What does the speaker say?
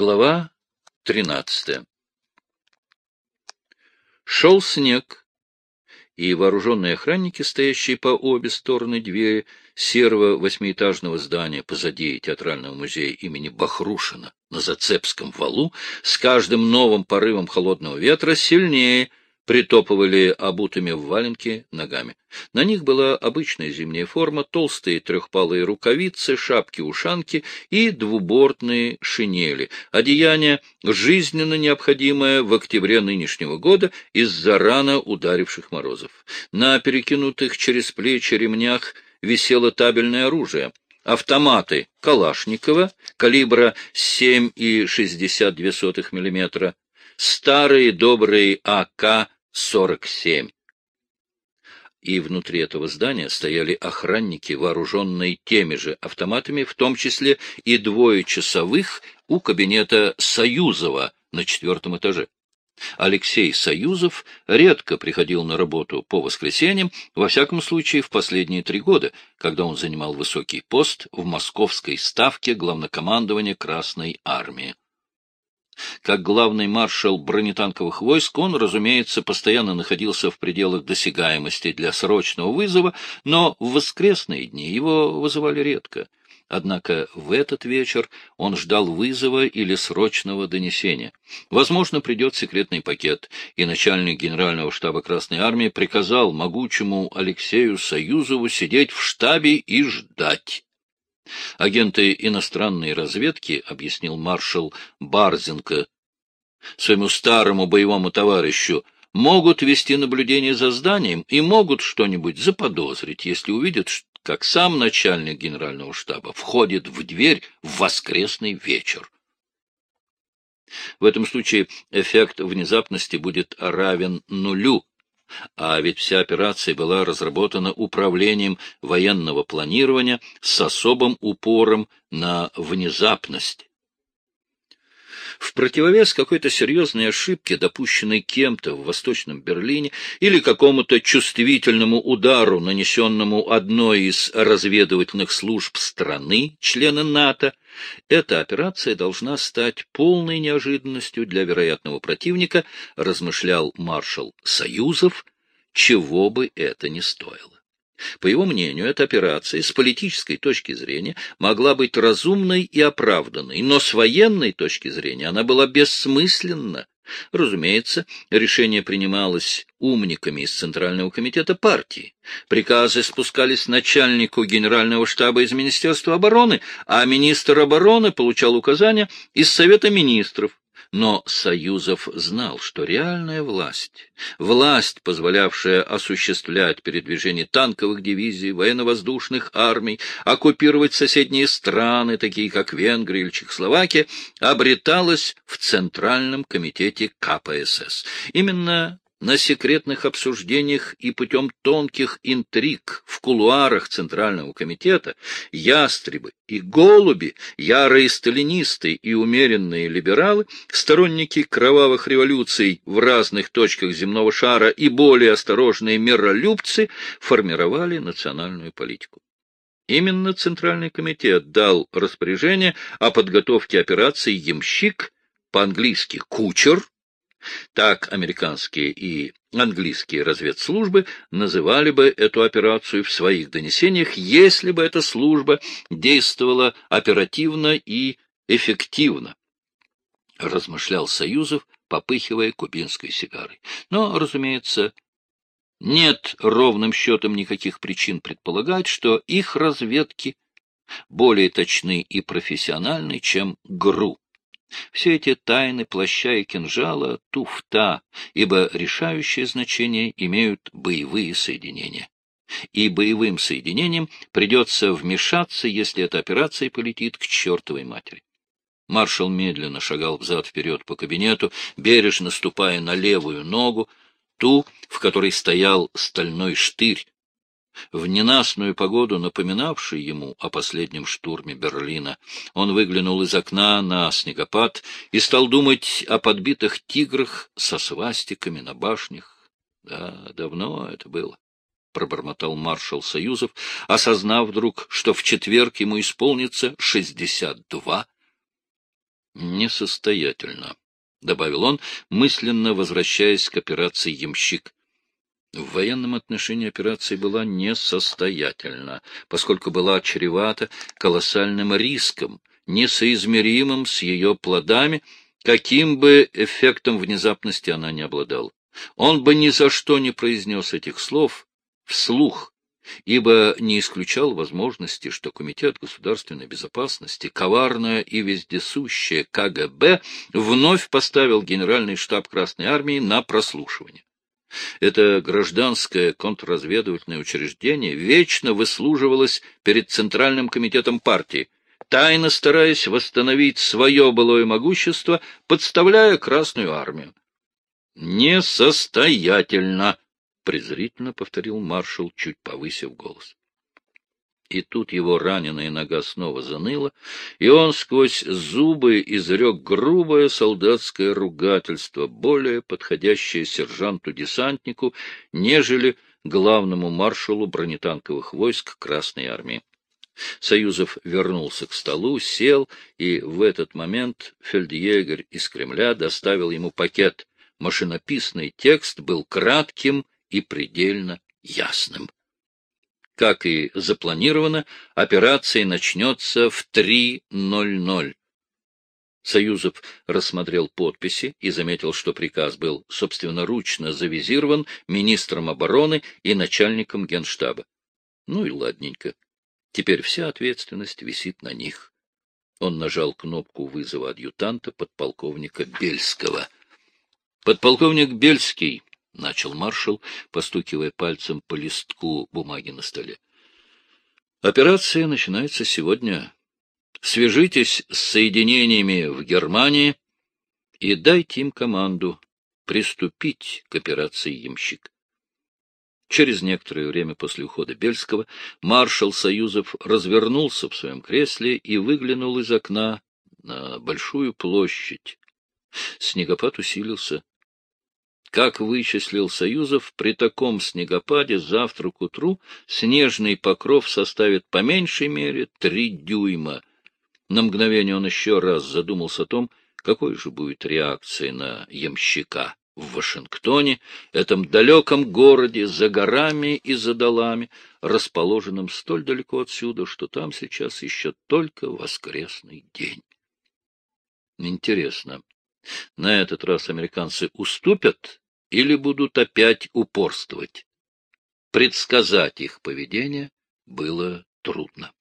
Глава тринадцатая. Шел снег, и вооруженные охранники, стоящие по обе стороны двери серого восьмиэтажного здания позади театрального музея имени Бахрушина на Зацепском валу, с каждым новым порывом холодного ветра сильнее притопывали обутыми в валенки ногами. На них была обычная зимняя форма, толстые трехпалые рукавицы, шапки-ушанки и двубортные шинели, одеяние, жизненно необходимое в октябре нынешнего года из-за рано ударивших морозов. На перекинутых через плечи ремнях висело табельное оружие — автоматы Калашникова калибра 7,62 мм, старые добрые АК-47. И внутри этого здания стояли охранники, вооруженные теми же автоматами, в том числе и двое часовых у кабинета Союзова на четвертом этаже. Алексей Союзов редко приходил на работу по воскресеньям, во всяком случае в последние три года, когда он занимал высокий пост в московской ставке главнокомандования Красной Армии. Как главный маршал бронетанковых войск, он, разумеется, постоянно находился в пределах досягаемости для срочного вызова, но в воскресные дни его вызывали редко. Однако в этот вечер он ждал вызова или срочного донесения. Возможно, придет секретный пакет, и начальник генерального штаба Красной Армии приказал могучему Алексею Союзову сидеть в штабе и ждать. Агенты иностранной разведки, объяснил маршал Барзенко своему старому боевому товарищу, могут вести наблюдение за зданием и могут что-нибудь заподозрить, если увидят, как сам начальник генерального штаба входит в дверь в воскресный вечер. В этом случае эффект внезапности будет равен нулю, а ведь вся операция была разработана управлением военного планирования с особым упором на внезапность. В противовес какой-то серьезной ошибке, допущенной кем-то в Восточном Берлине, или какому-то чувствительному удару, нанесенному одной из разведывательных служб страны, члена НАТО, эта операция должна стать полной неожиданностью для вероятного противника, размышлял маршал Союзов, чего бы это ни стоило. По его мнению, эта операция с политической точки зрения могла быть разумной и оправданной, но с военной точки зрения она была бессмысленна. Разумеется, решение принималось умниками из Центрального комитета партии. Приказы спускались начальнику генерального штаба из Министерства обороны, а министр обороны получал указания из Совета министров. Но Союзов знал, что реальная власть, власть, позволявшая осуществлять передвижение танковых дивизий, военно-воздушных армий, оккупировать соседние страны, такие как Венгрия или Чехословакия, обреталась в Центральном комитете КПСС. Именно на секретных обсуждениях и путем тонких интриг в кулуарах Центрального комитета ястребы и голуби, ярые сталинисты и умеренные либералы, сторонники кровавых революций в разных точках земного шара и более осторожные миролюбцы формировали национальную политику. Именно Центральный комитет дал распоряжение о подготовке операции «Ямщик», по-английски «Кучер», так американские и английские разведслужбы называли бы эту операцию в своих донесениях, если бы эта служба действовала оперативно и эффективно, размышлял Союзов, попыхивая кубинской сигарой. Но, разумеется, нет ровным счетом никаких причин предполагать, что их разведки более точны и профессиональны, чем ГРУ. Все эти тайны плаща и кинжала — туфта, ибо решающее значение имеют боевые соединения. И боевым соединением придется вмешаться, если эта операция полетит к чертовой матери. Маршал медленно шагал взад-вперед по кабинету, бережно ступая на левую ногу, ту, в которой стоял стальной штырь, в ненастную погоду, напоминавший ему о последнем штурме Берлина. Он выглянул из окна на снегопад и стал думать о подбитых тиграх со свастиками на башнях. Да, давно это было. — пробормотал маршал Союзов, осознав вдруг, что в четверг ему исполнится шестьдесят два. Несостоятельно, — добавил он, мысленно возвращаясь к операции «Ямщик». В военном отношении операция была несостоятельна, поскольку была чревата колоссальным риском, несоизмеримым с ее плодами, каким бы эффектом внезапности она не обладала. Он бы ни за что не произнес этих слов вслух, ибо не исключал возможности, что Комитет государственной безопасности, коварное и вездесущее КГБ, вновь поставил Генеральный штаб Красной Армии на прослушивание. Это гражданское контрразведывательное учреждение вечно выслуживалось перед Центральным комитетом партии, тайно стараясь восстановить свое былое могущество, подставляя Красную армию. «Несостоятельно!» — презрительно повторил маршал, чуть повысив голос. И тут его раненая нога снова заныла, и он сквозь зубы изрек грубое солдатское ругательство, более подходящее сержанту-десантнику, нежели главному маршалу бронетанковых войск Красной Армии. Союзов вернулся к столу, сел, и в этот момент фельдъегерь из Кремля доставил ему пакет. Машинописный текст был кратким и предельно ясным. Как и запланировано, операция начнется в 3.00. Союзов рассмотрел подписи и заметил, что приказ был собственноручно завизирован министром обороны и начальником генштаба. Ну и ладненько. Теперь вся ответственность висит на них. Он нажал кнопку вызова адъютанта подполковника Бельского. Подполковник Бельский — начал маршал, постукивая пальцем по листку бумаги на столе. «Операция начинается сегодня. Свяжитесь с соединениями в Германии и дайте им команду приступить к операции «Ямщик». Через некоторое время после ухода Бельского маршал Союзов развернулся в своем кресле и выглянул из окна на большую площадь. Снегопад усилился. Как вычислил Союзов, при таком снегопаде завтра к утру снежный покров составит по меньшей мере три дюйма. На мгновение он еще раз задумался о том, какой же будет реакция на ямщика в Вашингтоне, этом далеком городе, за горами и за долами, расположенном столь далеко отсюда, что там сейчас еще только воскресный день. Интересно, на этот раз американцы уступят или будут опять упорствовать. Предсказать их поведение было трудно.